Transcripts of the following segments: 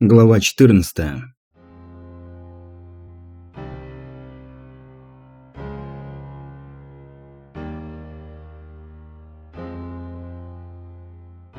Глава 14.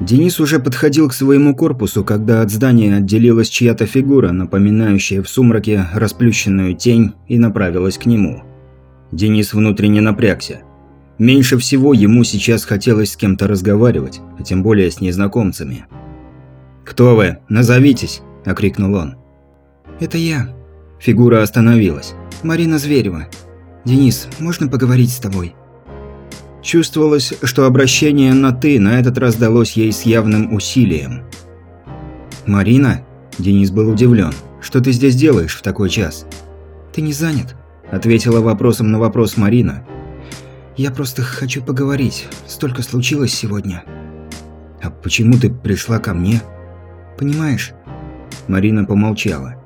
Денис уже подходил к своему корпусу, когда от здания отделилась чья-то фигура, напоминающая в сумраке расплющенную тень, и направилась к нему. Денис внутренне напрягся. Меньше всего ему сейчас хотелось с кем-то разговаривать, а тем более с незнакомцами. «Кто вы? Назовитесь!» – окрикнул он. «Это я». Фигура остановилась. «Марина Зверева. Денис, можно поговорить с тобой?» Чувствовалось, что обращение на «ты» на этот раз далось ей с явным усилием. «Марина?» – Денис был удивлен. «Что ты здесь делаешь в такой час?» «Ты не занят?» – ответила вопросом на вопрос Марина. «Я просто хочу поговорить. Столько случилось сегодня». «А почему ты пришла ко мне?» «Понимаешь?» Марина помолчала.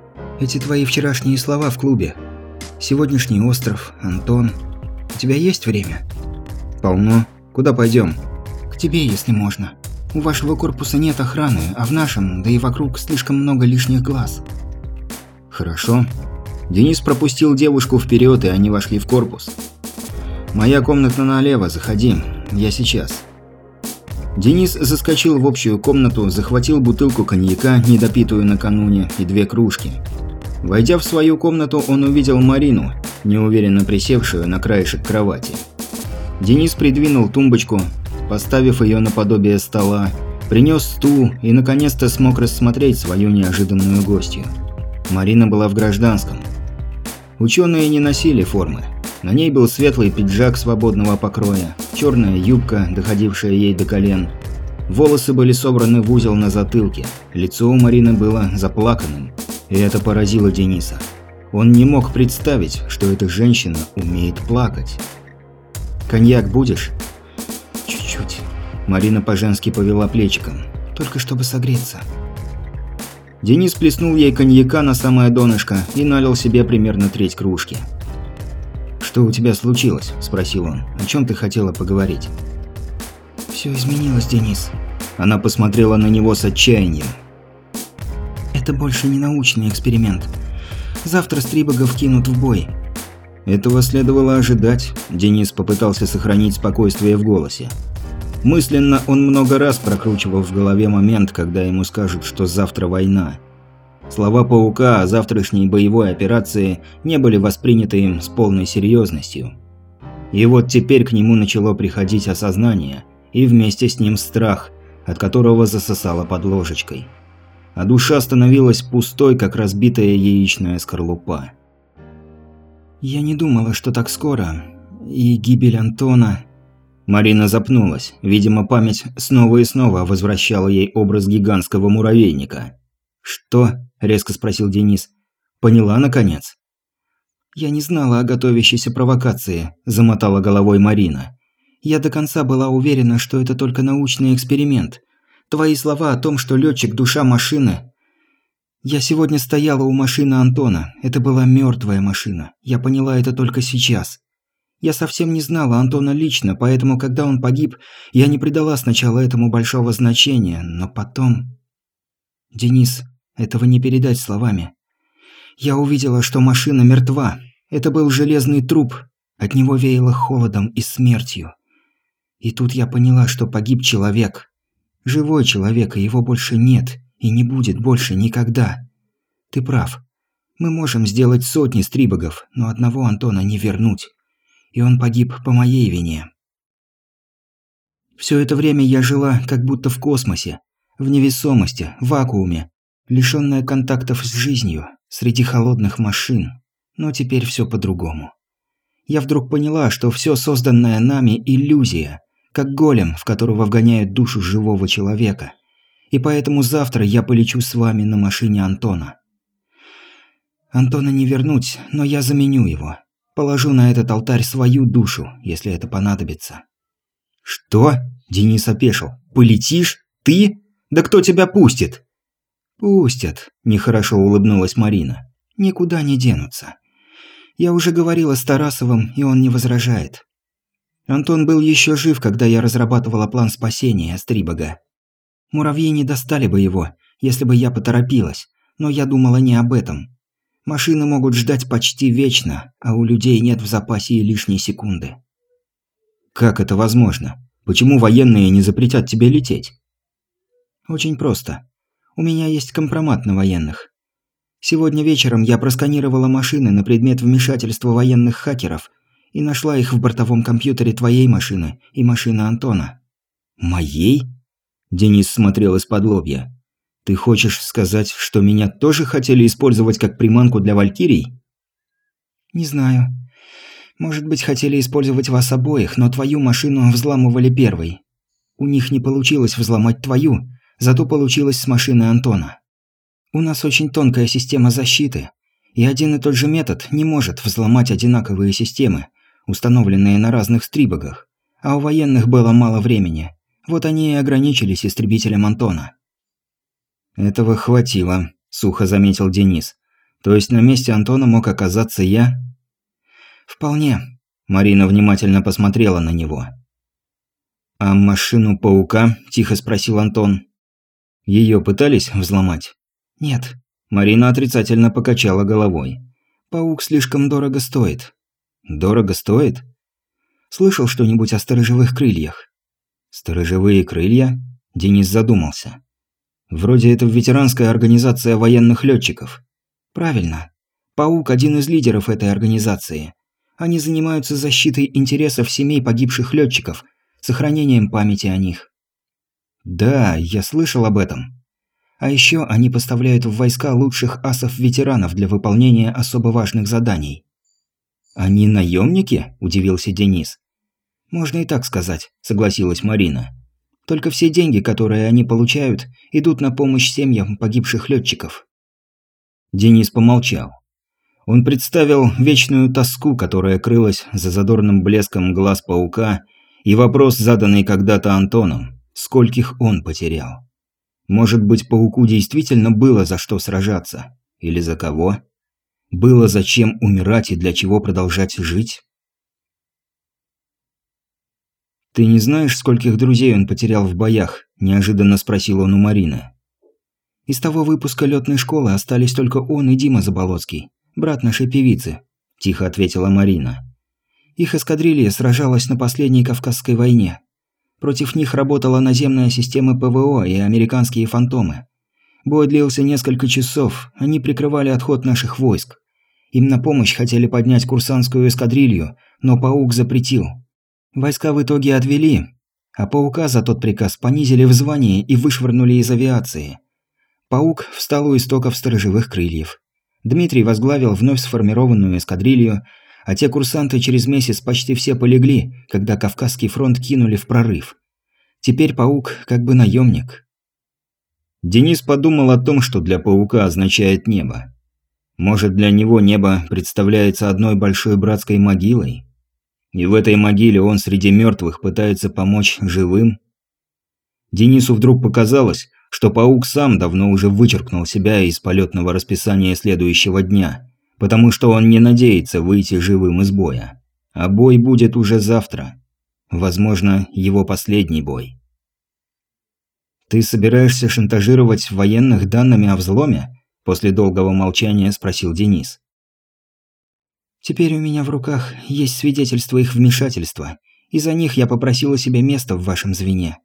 «Эти твои вчерашние слова в клубе. Сегодняшний остров, Антон. У тебя есть время?» «Полно. Куда пойдем? «К тебе, если можно. У вашего корпуса нет охраны, а в нашем, да и вокруг, слишком много лишних глаз». «Хорошо». Денис пропустил девушку вперед, и они вошли в корпус. «Моя комната налево, заходи. Я сейчас». Денис заскочил в общую комнату, захватил бутылку коньяка, недопитую накануне, и две кружки. Войдя в свою комнату, он увидел Марину, неуверенно присевшую на краешек кровати. Денис придвинул тумбочку, поставив ее наподобие стола, принес стул и наконец-то смог рассмотреть свою неожиданную гостью. Марина была в гражданском. Ученые не носили формы. На ней был светлый пиджак свободного покроя, черная юбка, доходившая ей до колен. Волосы были собраны в узел на затылке, лицо у Марины было заплаканным, и это поразило Дениса. Он не мог представить, что эта женщина умеет плакать. «Коньяк будешь?» «Чуть-чуть». Марина по-женски повела плечиком. «Только чтобы согреться». Денис плеснул ей коньяка на самое донышко и налил себе примерно треть кружки. «Что у тебя случилось?» – спросил он. «О чем ты хотела поговорить?» «Все изменилось, Денис». Она посмотрела на него с отчаянием. «Это больше не научный эксперимент. Завтра стрибогов кинут в бой». Этого следовало ожидать. Денис попытался сохранить спокойствие в голосе. Мысленно он много раз прокручивал в голове момент, когда ему скажут, что завтра война. Слова Паука о завтрашней боевой операции не были восприняты им с полной серьезностью. И вот теперь к нему начало приходить осознание, и вместе с ним страх, от которого засосало под ложечкой. А душа становилась пустой, как разбитая яичная скорлупа. «Я не думала, что так скоро. И гибель Антона...» Марина запнулась. Видимо, память снова и снова возвращала ей образ гигантского муравейника. «Что?» – резко спросил Денис. «Поняла, наконец?» «Я не знала о готовящейся провокации», – замотала головой Марина. «Я до конца была уверена, что это только научный эксперимент. Твои слова о том, что летчик – душа машины. Я сегодня стояла у машины Антона. Это была мертвая машина. Я поняла это только сейчас. Я совсем не знала Антона лично, поэтому, когда он погиб, я не придала сначала этому большого значения, но потом... Денис, этого не передать словами. Я увидела, что машина мертва. Это был железный труп. От него веяло холодом и смертью. И тут я поняла, что погиб человек. Живой человек, и его больше нет. И не будет больше никогда. Ты прав. Мы можем сделать сотни стрибогов, но одного Антона не вернуть. И он погиб по моей вине. Все это время я жила как будто в космосе. В невесомости, в вакууме лишённая контактов с жизнью, среди холодных машин. Но теперь всё по-другому. Я вдруг поняла, что всё созданное нами – иллюзия, как голем, в которого вгоняют душу живого человека. И поэтому завтра я полечу с вами на машине Антона. Антона не вернуть, но я заменю его. Положу на этот алтарь свою душу, если это понадобится. «Что?» – Денис опешил. «Полетишь? Ты? Да кто тебя пустит?» «Пустят», – нехорошо улыбнулась Марина. «Никуда не денутся. Я уже говорила с Тарасовым, и он не возражает. Антон был еще жив, когда я разрабатывала план спасения Стрибога. Муравьи не достали бы его, если бы я поторопилась, Но я думала не об этом. Машины могут ждать почти вечно, а у людей нет в запасе и лишней секунды. Как это возможно? Почему военные не запретят тебе лететь? Очень просто. У меня есть компромат на военных. Сегодня вечером я просканировала машины на предмет вмешательства военных хакеров и нашла их в бортовом компьютере твоей машины и машины Антона. Моей? Денис смотрел из-под лобья. Ты хочешь сказать, что меня тоже хотели использовать как приманку для валькирий? Не знаю. Может быть, хотели использовать вас обоих, но твою машину взламывали первой. У них не получилось взломать твою, зато получилось с машины Антона. У нас очень тонкая система защиты, и один и тот же метод не может взломать одинаковые системы, установленные на разных стрибогах. А у военных было мало времени. Вот они и ограничились истребителем Антона. «Этого хватило», – сухо заметил Денис. «То есть на месте Антона мог оказаться я?» «Вполне», – Марина внимательно посмотрела на него. «А машину паука?» – тихо спросил Антон. Ее пытались взломать? Нет. Марина отрицательно покачала головой. Паук слишком дорого стоит. Дорого стоит? Слышал что-нибудь о сторожевых крыльях? Сторожевые крылья? Денис задумался. Вроде это ветеранская организация военных летчиков. Правильно. Паук один из лидеров этой организации. Они занимаются защитой интересов семей погибших летчиков, сохранением памяти о них. Да, я слышал об этом. А еще они поставляют в войска лучших асов-ветеранов для выполнения особо важных заданий. Они наемники? удивился Денис. Можно и так сказать, согласилась Марина. Только все деньги, которые они получают, идут на помощь семьям погибших летчиков. Денис помолчал. Он представил вечную тоску, которая крылась за задорным блеском глаз паука, и вопрос, заданный когда-то Антоном скольких он потерял. Может быть, пауку действительно было за что сражаться? Или за кого? Было зачем умирать и для чего продолжать жить? «Ты не знаешь, скольких друзей он потерял в боях?» – неожиданно спросил он у Марины. «Из того выпуска летной школы остались только он и Дима Заболоцкий, брат нашей певицы», – тихо ответила Марина. «Их эскадрилья сражалась на последней Кавказской войне. Против них работала наземная система ПВО и американские фантомы. Бой длился несколько часов, они прикрывали отход наших войск. Им на помощь хотели поднять курсантскую эскадрилью, но Паук запретил. Войска в итоге отвели, а Паука за тот приказ понизили в звании и вышвырнули из авиации. Паук встал у истоков сторожевых крыльев. Дмитрий возглавил вновь сформированную эскадрилью, а те курсанты через месяц почти все полегли, когда Кавказский фронт кинули в прорыв. Теперь паук как бы наемник. Денис подумал о том, что для паука означает небо. Может, для него небо представляется одной большой братской могилой? И в этой могиле он среди мертвых пытается помочь живым? Денису вдруг показалось, что паук сам давно уже вычеркнул себя из полетного расписания следующего дня – потому что он не надеется выйти живым из боя. А бой будет уже завтра. Возможно, его последний бой. «Ты собираешься шантажировать военных данными о взломе?» После долгого молчания спросил Денис. «Теперь у меня в руках есть свидетельства их вмешательства, и за них я попросила себе место в вашем звене.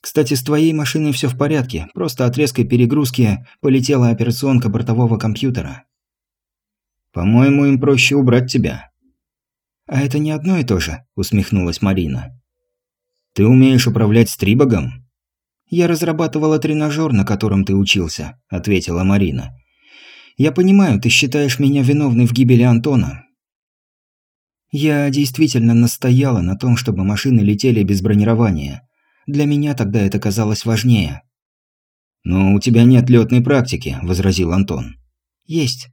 Кстати, с твоей машиной все в порядке, просто от резкой перегрузки полетела операционка бортового компьютера. По-моему, им проще убрать тебя». «А это не одно и то же», – усмехнулась Марина. «Ты умеешь управлять стрибогом?» «Я разрабатывала тренажер, на котором ты учился», – ответила Марина. «Я понимаю, ты считаешь меня виновной в гибели Антона. Я действительно настояла на том, чтобы машины летели без бронирования. Для меня тогда это казалось важнее». «Но у тебя нет летной практики», – возразил Антон. «Есть.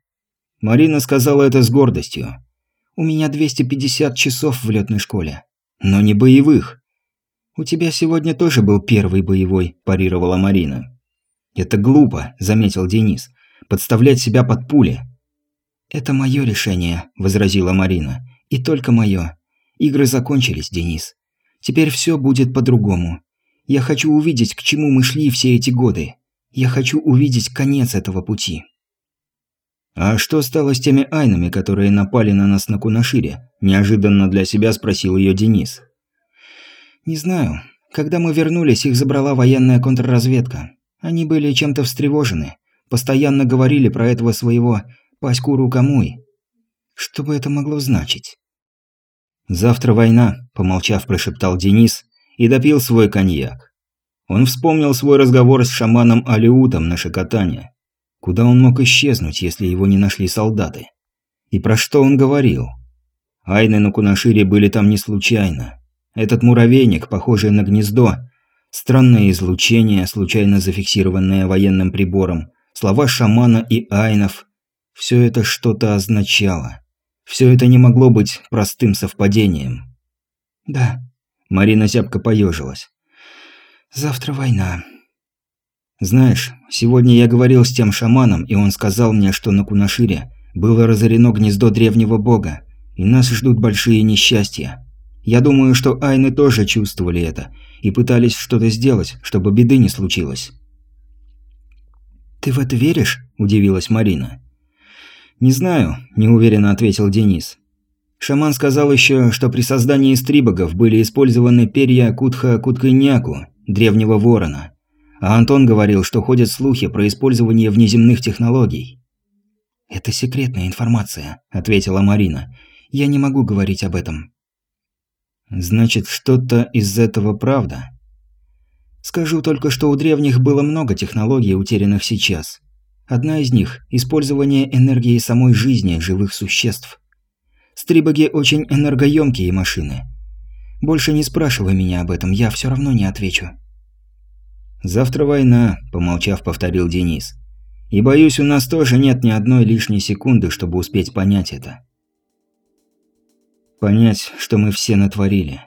Марина сказала это с гордостью. «У меня 250 часов в летной школе. Но не боевых». «У тебя сегодня тоже был первый боевой», – парировала Марина. «Это глупо», – заметил Денис. «Подставлять себя под пули». «Это мое решение», – возразила Марина. «И только мое. Игры закончились, Денис. Теперь все будет по-другому. Я хочу увидеть, к чему мы шли все эти годы. Я хочу увидеть конец этого пути. «А что стало с теми айнами, которые напали на нас на Кунашире?» – неожиданно для себя спросил ее Денис. «Не знаю. Когда мы вернулись, их забрала военная контрразведка. Они были чем-то встревожены. Постоянно говорили про этого своего Паськуру Камуй. Что бы это могло значить?» «Завтра война», – помолчав, прошептал Денис и допил свой коньяк. Он вспомнил свой разговор с шаманом Алиутом на Шикотане. Куда он мог исчезнуть, если его не нашли солдаты? И про что он говорил? Айны на Кунашире были там не случайно. Этот муравейник, похожий на гнездо, странное излучение, случайно зафиксированное военным прибором, слова шамана и айнов – все это что-то означало. Все это не могло быть простым совпадением. «Да», – Марина зябко поежилась. «Завтра война». Знаешь, сегодня я говорил с тем шаманом, и он сказал мне, что на Кунашире было разорено гнездо древнего бога, и нас ждут большие несчастья. Я думаю, что айны тоже чувствовали это и пытались что-то сделать, чтобы беды не случилось. «Ты в это веришь?» – удивилась Марина. «Не знаю», – неуверенно ответил Денис. Шаман сказал еще, что при создании стрибогов были использованы перья Кутха-Куткайняку, древнего ворона – а Антон говорил, что ходят слухи про использование внеземных технологий. «Это секретная информация», – ответила Марина. «Я не могу говорить об этом». «Значит, что-то из этого правда?» «Скажу только, что у древних было много технологий, утерянных сейчас. Одна из них – использование энергии самой жизни живых существ. Стрибоги очень энергоемкие машины. Больше не спрашивай меня об этом, я все равно не отвечу». «Завтра война», – помолчав, повторил Денис. «И боюсь, у нас тоже нет ни одной лишней секунды, чтобы успеть понять это». Понять, что мы все натворили.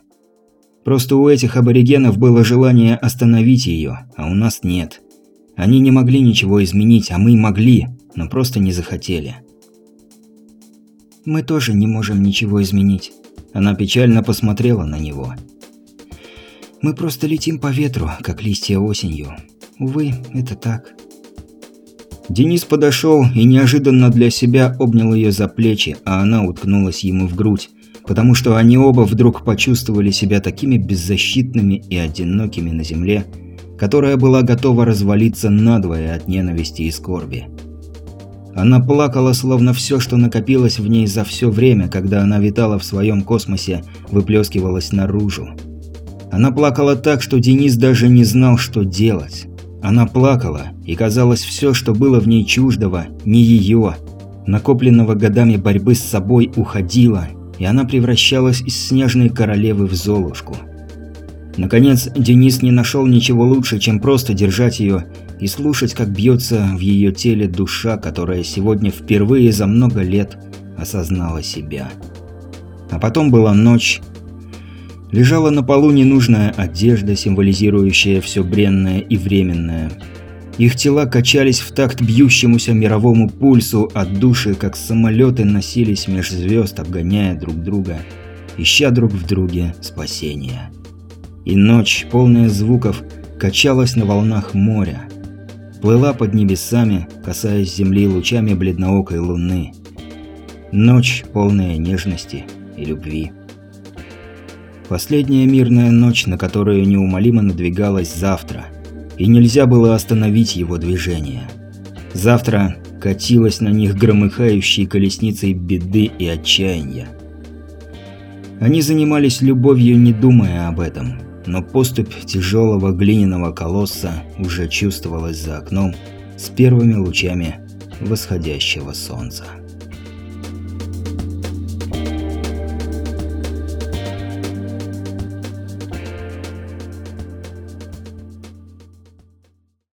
Просто у этих аборигенов было желание остановить ее, а у нас нет. Они не могли ничего изменить, а мы могли, но просто не захотели. «Мы тоже не можем ничего изменить». Она печально посмотрела на него. Мы просто летим по ветру, как листья осенью. Увы, это так. Денис подошел и неожиданно для себя обнял ее за плечи, а она уткнулась ему в грудь, потому что они оба вдруг почувствовали себя такими беззащитными и одинокими на земле, которая была готова развалиться надвое от ненависти и скорби. Она плакала, словно все, что накопилось в ней за все время, когда она витала в своем космосе, выплескивалось наружу. Она плакала так, что Денис даже не знал, что делать. Она плакала, и казалось, все, что было в ней чуждого, не ее, накопленного годами борьбы с собой, уходило, и она превращалась из снежной королевы в Золушку. Наконец, Денис не нашел ничего лучше, чем просто держать ее и слушать, как бьется в ее теле душа, которая сегодня впервые за много лет осознала себя. А потом была ночь, Лежала на полу ненужная одежда, символизирующая все бренное и временное. Их тела качались в такт бьющемуся мировому пульсу, а души, как самолеты, носились меж звезд, обгоняя друг друга, ища друг в друге спасения. И ночь, полная звуков, качалась на волнах моря. Плыла под небесами, касаясь земли лучами бледноокой луны. Ночь, полная нежности и любви. Последняя мирная ночь, на которую неумолимо надвигалась завтра, и нельзя было остановить его движение. Завтра катилась на них громыхающей колесницей беды и отчаяния. Они занимались любовью, не думая об этом, но поступь тяжелого глиняного колосса уже чувствовалась за окном с первыми лучами восходящего солнца.